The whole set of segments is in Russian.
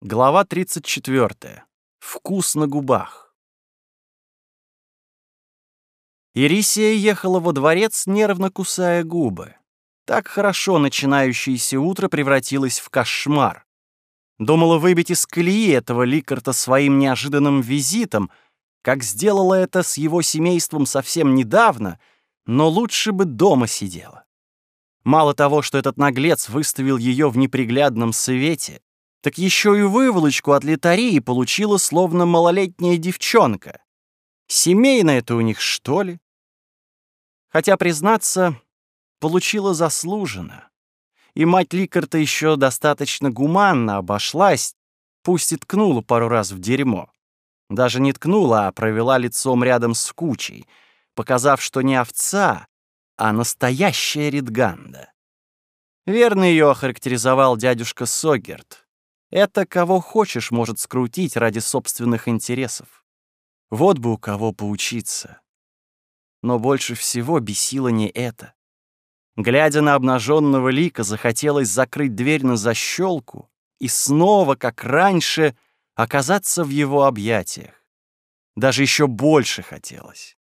Глава 34. Вкус на губах. Ирисия ехала во дворец, нервно кусая губы. Так хорошо начинающееся утро превратилось в кошмар. Думала выбить из колеи этого Ликарта своим неожиданным визитом, как сделала это с его семейством совсем недавно, но лучше бы дома сидела. Мало того, что этот наглец выставил ее в неприглядном свете, так еще и выволочку от литарии получила словно малолетняя девчонка. Семейно это у них, что ли? Хотя, признаться, получила заслуженно. И мать Ликарта еще достаточно гуманно обошлась, пусть и ткнула пару раз в дерьмо. Даже не ткнула, а провела лицом рядом с кучей, показав, что не овца, а настоящая Ридганда. Верно ее охарактеризовал дядюшка Согерт. Это кого хочешь может скрутить ради собственных интересов. Вот бы у кого поучиться. Но больше всего бесило не это. Глядя на обнаженного лика, захотелось закрыть дверь на защелку и снова, как раньше, оказаться в его объятиях. Даже еще больше хотелось.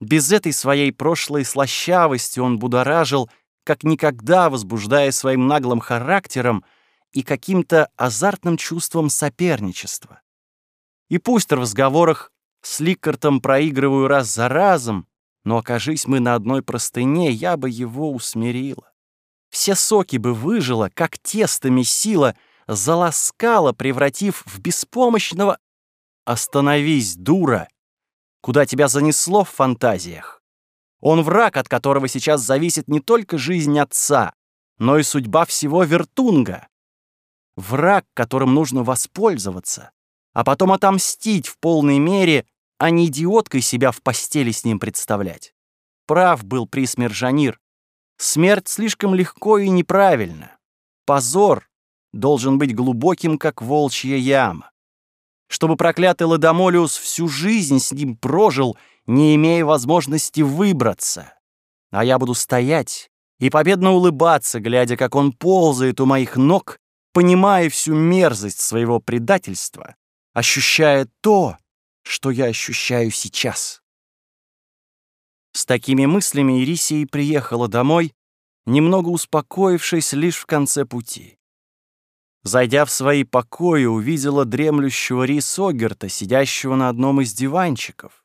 Без этой своей прошлой слащавости он будоражил, как никогда возбуждая своим наглым характером и каким-то азартным чувством соперничества. И пусть в разговорах с Ликкартом проигрываю раз за разом, но окажись мы на одной простыне, я бы его усмирила. Все соки бы выжила, как тесто месила, заласкала, превратив в беспомощного «Остановись, дура!» Куда тебя занесло в фантазиях? Он враг, от которого сейчас зависит не только жизнь отца, но и судьба всего Вертунга враг, которым нужно воспользоваться, а потом отомстить в полной мере, а не идиоткой себя в постели с ним представлять. Прав был Присмержанир. Смерть слишком легко и неправильно. Позор должен быть глубоким, как волчья яма. Чтобы проклятый Ладомолиус всю жизнь с ним прожил, не имея возможности выбраться. А я буду стоять и победно улыбаться, глядя, как он ползает у моих ног, понимая всю мерзость своего предательства, ощущая то, что я ощущаю сейчас. С такими мыслями Ирисия приехала домой, немного успокоившись лишь в конце пути. Зайдя в свои покои, увидела дремлющего Ри Согерта, сидящего на одном из диванчиков.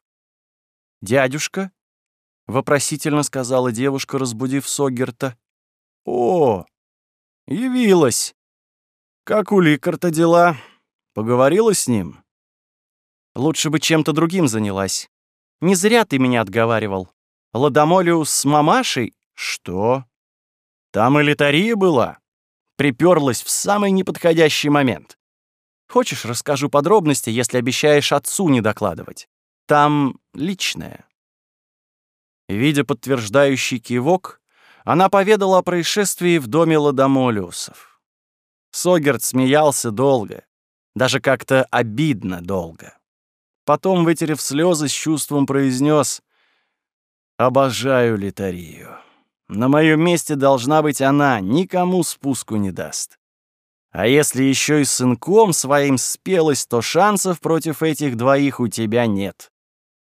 «Дядюшка?» — вопросительно сказала девушка, разбудив Согерта. «О, явилась!» «Как у Ликарта дела? Поговорила с ним?» «Лучше бы чем-то другим занялась. Не зря ты меня отговаривал. Ладомолиус с мамашей? Что? Там элитария была?» Приперлась в самый неподходящий момент. Хочешь, расскажу подробности, если обещаешь отцу не докладывать. Там личное. Видя подтверждающий кивок, она поведала о происшествии в доме Ладомолиусов. Согерт смеялся долго, даже как-то обидно долго. Потом, вытерев слезы, с чувством произнес «Обожаю Литарию. На моем месте должна быть она, никому спуску не даст. А если еще и сынком своим спелась, то шансов против этих двоих у тебя нет.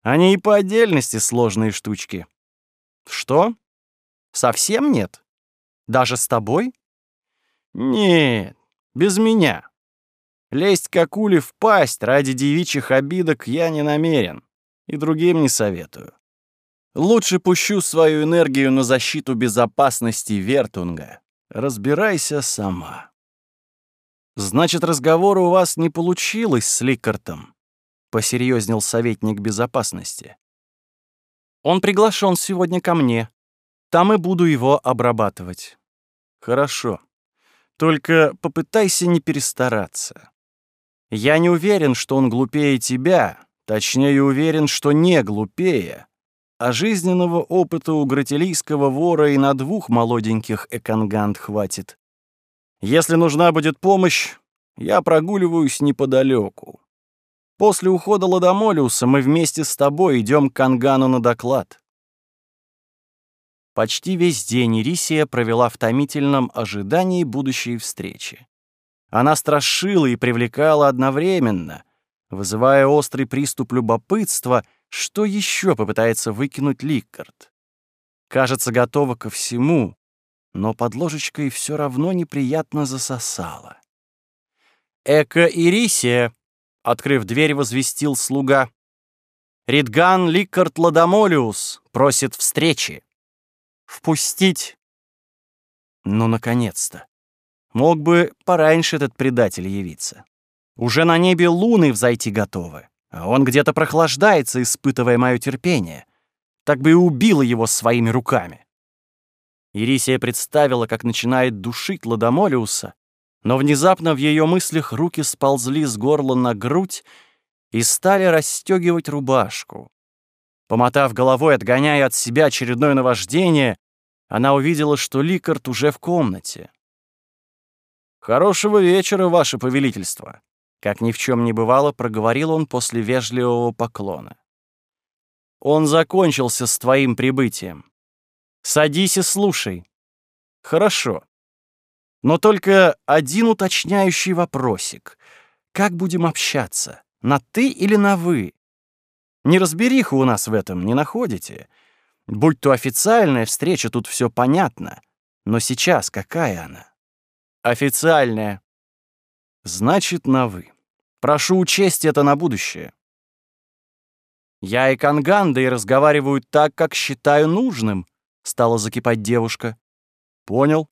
Они и по отдельности сложные штучки». «Что? Совсем нет? Даже с тобой?» «Нет, без меня. Лезть как ули в пасть ради девичьих обидок я не намерен. И другим не советую. Лучше пущу свою энергию на защиту безопасности Вертунга. Разбирайся сама. Значит, разговор у вас не получилось с Ликартом, посерьезнел советник безопасности. Он приглашен сегодня ко мне. Там и буду его обрабатывать. Хорошо. Только попытайся не перестараться. Я не уверен, что он глупее тебя, точнее уверен, что не глупее, а жизненного опыта у гратилийского вора и на двух молоденьких эконгант хватит. Если нужна будет помощь, я прогуливаюсь неподалеку. После ухода Ладомолиуса мы вместе с тобой идем к Кангану на доклад. Почти весь день Ирисия провела в томительном ожидании будущей встречи. Она страшила и привлекала одновременно, вызывая острый приступ любопытства, что еще попытается выкинуть Ликкард. Кажется, готова ко всему, но под ложечкой все равно неприятно засосала. «Эко Ирисия!» — открыв дверь, возвестил слуга. «Ридган Ликкард Ладомолиус просит встречи. Впустить!» Ну, наконец-то! Мог бы пораньше этот предатель явиться. Уже на небе луны взойти готовы, а он где-то прохлаждается, испытывая мое терпение. Так бы и убила его своими руками. Ирисия представила, как начинает душить Ладомолиуса, но внезапно в ее мыслях руки сползли с горла на грудь и стали расстегивать рубашку. Помотав головой, отгоняя от себя очередное наваждение, она увидела, что Ликард уже в комнате. «Хорошего вечера, ваше повелительство!» Как ни в чем не бывало, проговорил он после вежливого поклона. «Он закончился с твоим прибытием. Садись и слушай. Хорошо. Но только один уточняющий вопросик. Как будем общаться? На «ты» или на «вы»? Неразбериху у нас в этом не находите. Будь то официальная встреча, тут все понятно. Но сейчас какая она? Официальная. Значит, на «вы». Прошу учесть это на будущее. Я и Канганда и разговариваю так, как считаю нужным, стала закипать девушка. Понял.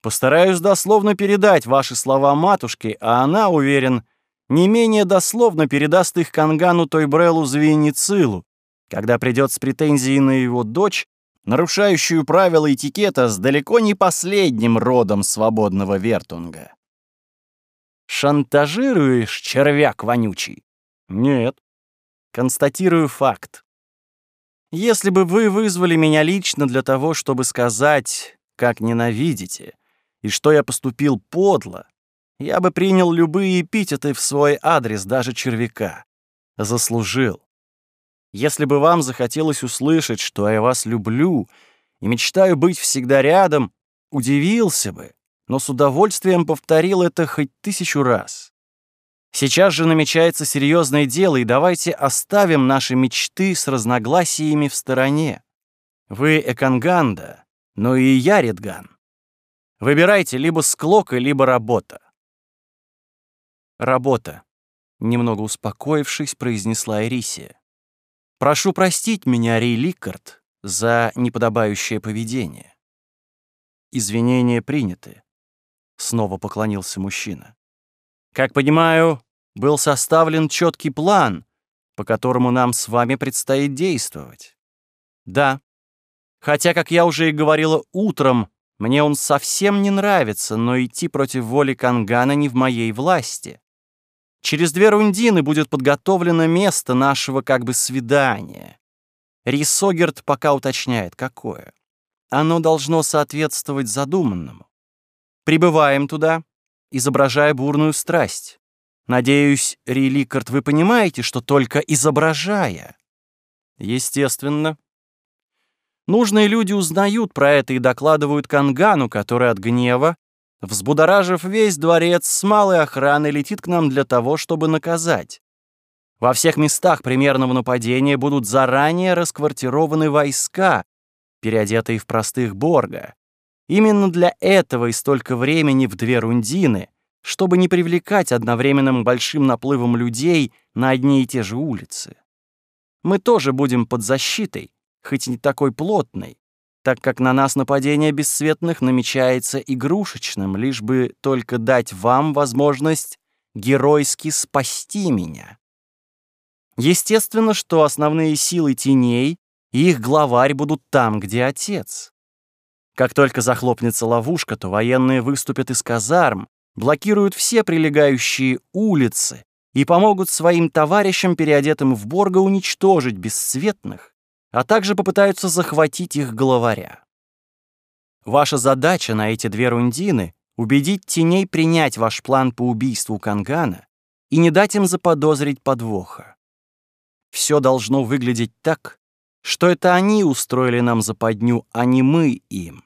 Постараюсь дословно передать ваши слова матушке, а она, уверен, не менее дословно передаст их Кангану Тойбрелу Звеницилу, когда придет с претензией на его дочь, нарушающую правила этикета с далеко не последним родом свободного вертунга. Шантажируешь, червяк вонючий? Нет. Констатирую факт. Если бы вы вызвали меня лично для того, чтобы сказать, как ненавидите, и что я поступил подло, я бы принял любые эпитеты в свой адрес, даже червяка. Заслужил. Если бы вам захотелось услышать, что я вас люблю и мечтаю быть всегда рядом, удивился бы, но с удовольствием повторил это хоть тысячу раз. Сейчас же намечается серьезное дело, и давайте оставим наши мечты с разногласиями в стороне. Вы Эканганда, но и я Редган. Выбирайте либо склока, либо работа. Работа, немного успокоившись, произнесла Эрисия. Прошу простить меня, Ри Ликард, за неподобающее поведение. Извинения приняты. Снова поклонился мужчина. Как понимаю, был составлен четкий план, по которому нам с вами предстоит действовать. Да. Хотя, как я уже и говорила утром, мне он совсем не нравится, но идти против воли Кангана не в моей власти. Через две рундины будет подготовлено место нашего как бы свидания. Рисогерт пока уточняет, какое. Оно должно соответствовать задуманному. Прибываем туда, изображая бурную страсть. Надеюсь, Реликард, вы понимаете, что только изображая. Естественно. Нужные люди узнают про это и докладывают Кангану, который от гнева, взбудоражив весь дворец с малой охраной, летит к нам для того, чтобы наказать. Во всех местах примерного нападения будут заранее расквартированы войска, переодетые в простых борга. Именно для этого и столько времени в две рундины, чтобы не привлекать одновременным большим наплывом людей на одни и те же улицы. Мы тоже будем под защитой, хоть и не такой плотной, так как на нас нападение бесцветных намечается игрушечным, лишь бы только дать вам возможность геройски спасти меня. Естественно, что основные силы теней и их главарь будут там, где отец. Как только захлопнется ловушка, то военные выступят из казарм, блокируют все прилегающие улицы и помогут своим товарищам, переодетым в Борга, уничтожить бесцветных, а также попытаются захватить их главаря. Ваша задача на эти две рундины — убедить теней принять ваш план по убийству Кангана и не дать им заподозрить подвоха. Все должно выглядеть так, что это они устроили нам западню, а не мы им.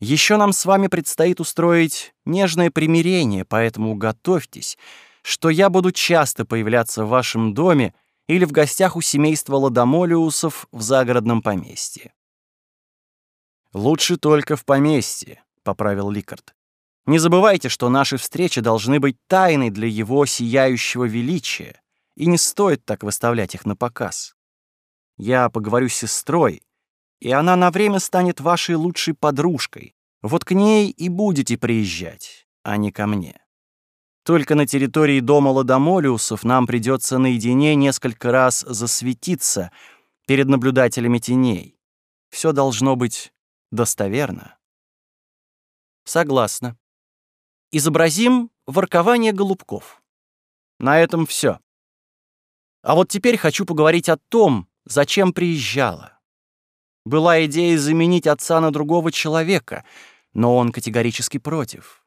Еще нам с вами предстоит устроить нежное примирение, поэтому готовьтесь, что я буду часто появляться в вашем доме или в гостях у семейства Ладомолиусов в загородном поместье. «Лучше только в поместье», — поправил Ликард. «Не забывайте, что наши встречи должны быть тайной для его сияющего величия, и не стоит так выставлять их на показ. Я поговорю с сестрой, и она на время станет вашей лучшей подружкой. Вот к ней и будете приезжать, а не ко мне. Только на территории дома Ладомолиусов нам придется наедине несколько раз засветиться перед наблюдателями теней. Все должно быть достоверно. Согласна. Изобразим воркование голубков. На этом все. А вот теперь хочу поговорить о том, зачем приезжала. Была идея заменить отца на другого человека, но он категорически против.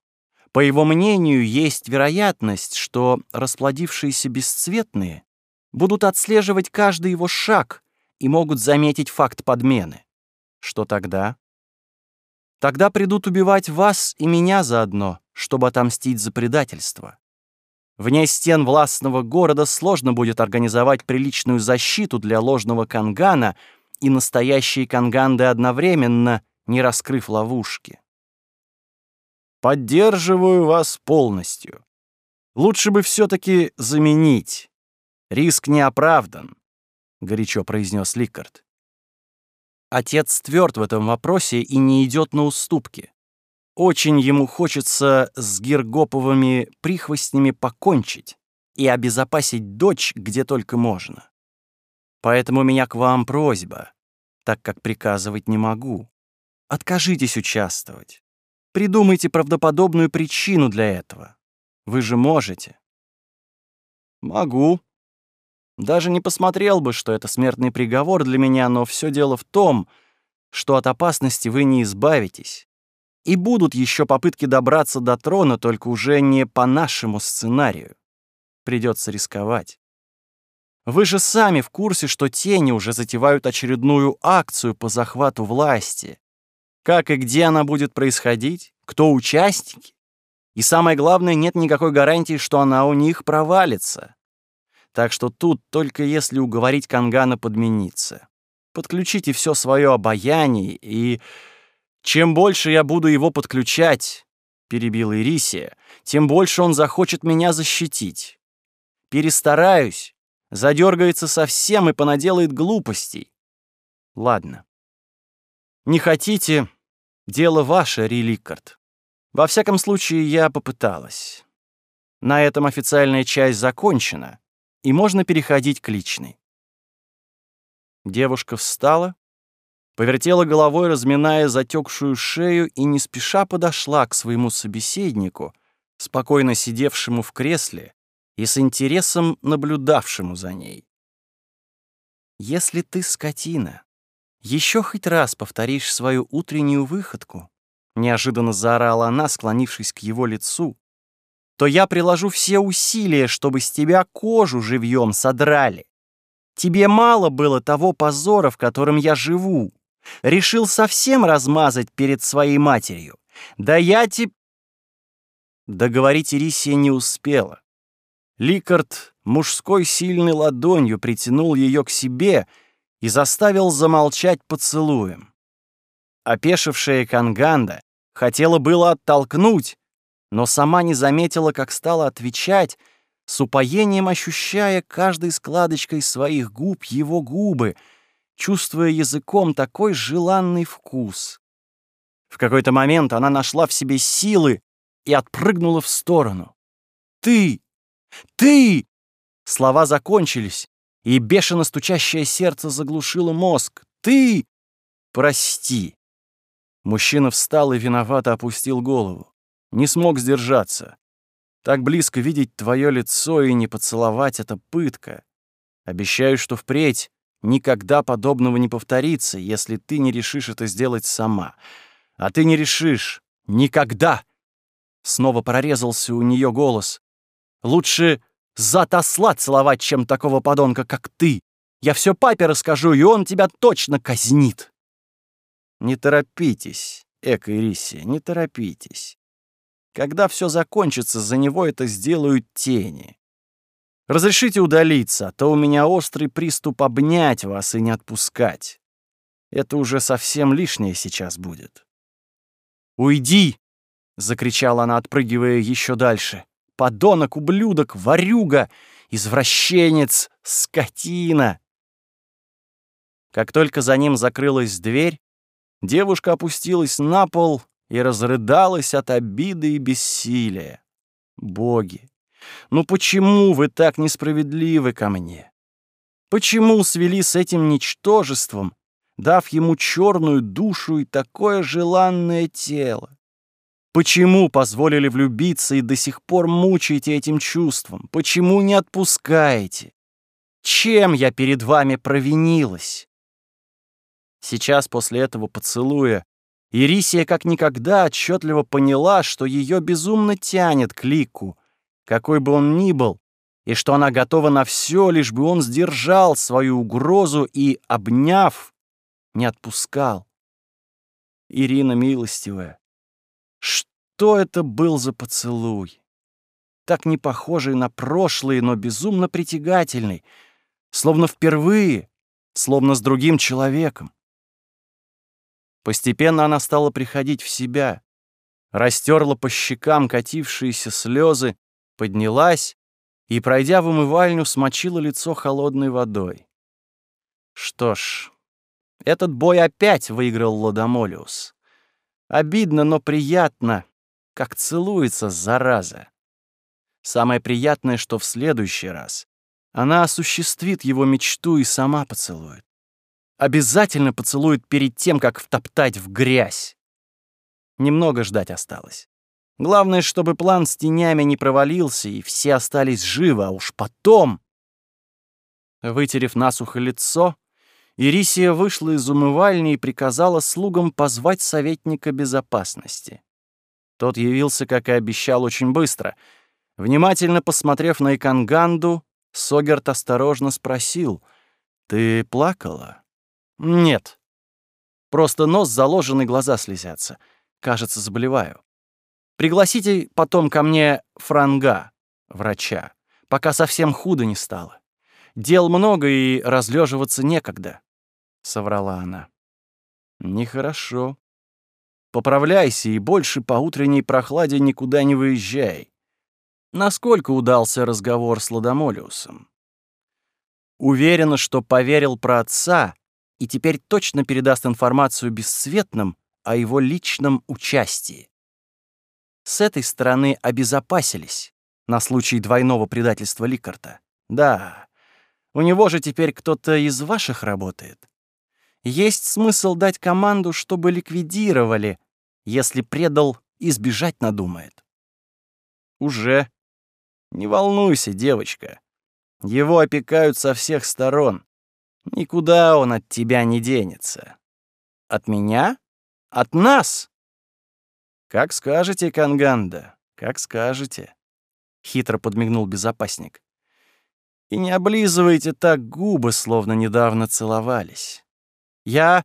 По его мнению, есть вероятность, что расплодившиеся бесцветные будут отслеживать каждый его шаг и могут заметить факт подмены. Что тогда? Тогда придут убивать вас и меня заодно, чтобы отомстить за предательство. Вне стен властного города сложно будет организовать приличную защиту для ложного кангана и настоящие канганды одновременно, не раскрыв ловушки. Поддерживаю вас полностью. Лучше бы все-таки заменить. Риск не оправдан, — горячо произнес Ликард. Отец тверд в этом вопросе и не идет на уступки. Очень ему хочется с Гиргоповыми прихвостнями покончить и обезопасить дочь где только можно. Поэтому у меня к вам просьба, так как приказывать не могу. Откажитесь участвовать. Придумайте правдоподобную причину для этого. Вы же можете. Могу, даже не посмотрел бы, что это смертный приговор для меня, но все дело в том, что от опасности вы не избавитесь. И будут еще попытки добраться до трона, только уже не по нашему сценарию. Придется рисковать. Вы же сами в курсе, что тени уже затевают очередную акцию по захвату власти. Как и где она будет происходить? Кто участники? И самое главное, нет никакой гарантии, что она у них провалится. Так что тут только если уговорить Кангана подмениться. Подключите все свое обаяние, и чем больше я буду его подключать, перебила Ирисия, тем больше он захочет меня защитить. Перестараюсь, задергается совсем и понаделает глупостей. Ладно. Не хотите, дело ваше, Реликард. Во всяком случае, я попыталась. На этом официальная часть закончена и можно переходить к личной. Девушка встала, повертела головой, разминая затекшую шею, и не спеша подошла к своему собеседнику, спокойно сидевшему в кресле и с интересом наблюдавшему за ней. «Если ты, скотина, еще хоть раз повторишь свою утреннюю выходку», неожиданно заорала она, склонившись к его лицу, то я приложу все усилия, чтобы с тебя кожу живьем содрали. Тебе мало было того позора, в котором я живу. Решил совсем размазать перед своей матерью. Да я тебе...» Договорить Ирисия не успела. Ликард мужской сильной ладонью притянул ее к себе и заставил замолчать поцелуем. Опешившая Канганда хотела было оттолкнуть, но сама не заметила, как стала отвечать, с упоением ощущая каждой складочкой своих губ его губы, чувствуя языком такой желанный вкус. В какой-то момент она нашла в себе силы и отпрыгнула в сторону. «Ты! Ты!» Слова закончились, и бешено стучащее сердце заглушило мозг. «Ты! Прости!» Мужчина встал и виновато опустил голову. Не смог сдержаться. Так близко видеть твое лицо и не поцеловать — это пытка. Обещаю, что впредь никогда подобного не повторится, если ты не решишь это сделать сама. А ты не решишь. Никогда!» Снова прорезался у нее голос. «Лучше зад осла целовать, чем такого подонка, как ты. Я все папе расскажу, и он тебя точно казнит». «Не торопитесь», Эко Ирисия, не торопитесь. Когда все закончится, за него это сделают тени. Разрешите удалиться, а то у меня острый приступ обнять вас и не отпускать. Это уже совсем лишнее сейчас будет. «Уйди!» — закричала она, отпрыгивая еще дальше. «Подонок, ублюдок, ворюга, извращенец, скотина!» Как только за ним закрылась дверь, девушка опустилась на пол и разрыдалась от обиды и бессилия. «Боги, ну почему вы так несправедливы ко мне? Почему свели с этим ничтожеством, дав ему черную душу и такое желанное тело? Почему позволили влюбиться и до сих пор мучаете этим чувством? Почему не отпускаете? Чем я перед вами провинилась? Сейчас после этого поцелуя Ирисия как никогда отчетливо поняла, что ее безумно тянет к Лику, какой бы он ни был, и что она готова на все, лишь бы он сдержал свою угрозу и, обняв, не отпускал. Ирина милостивая, что это был за поцелуй? Так не похожий на прошлый, но безумно притягательный, словно впервые, словно с другим человеком. Постепенно она стала приходить в себя, растерла по щекам катившиеся слезы, поднялась и, пройдя в умывальню, смочила лицо холодной водой. Что ж, этот бой опять выиграл Ладомолиус. Обидно, но приятно, как целуется зараза. Самое приятное, что в следующий раз она осуществит его мечту и сама поцелует. Обязательно поцелует перед тем, как втоптать в грязь. Немного ждать осталось. Главное, чтобы план с тенями не провалился, и все остались живы, а уж потом... Вытерев насухо лицо, Ирисия вышла из умывальни и приказала слугам позвать советника безопасности. Тот явился, как и обещал, очень быстро. Внимательно посмотрев на Иканганду, Согерт осторожно спросил, «Ты плакала?» «Нет. Просто нос заложен и глаза слезятся. Кажется, заболеваю. Пригласите потом ко мне франга, врача, пока совсем худо не стало. Дел много и разлеживаться некогда», — соврала она. «Нехорошо. Поправляйся и больше по утренней прохладе никуда не выезжай. Насколько удался разговор с Ладомолиусом?» Уверена, что поверил про отца и теперь точно передаст информацию бесцветным о его личном участии. С этой стороны обезопасились на случай двойного предательства Ликарта. Да, у него же теперь кто-то из ваших работает. Есть смысл дать команду, чтобы ликвидировали, если предал и сбежать надумает. Уже. Не волнуйся, девочка. Его опекают со всех сторон. Никуда он от тебя не денется. От меня? От нас? Как скажете, Канганда, как скажете. Хитро подмигнул безопасник. И не облизывайте так губы, словно недавно целовались. Я...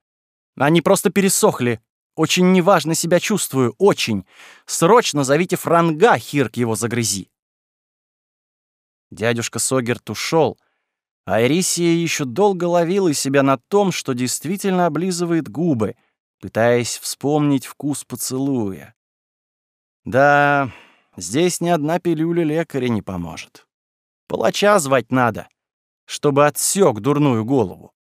Они просто пересохли. Очень неважно себя чувствую, очень. Срочно зовите Франга, Хирк его загрызи. Дядюшка Согерт ушел, а Эрисия еще долго ловила себя на том, что действительно облизывает губы, пытаясь вспомнить вкус поцелуя. Да, здесь ни одна пилюля лекаря не поможет. Палача звать надо, чтобы отсек дурную голову.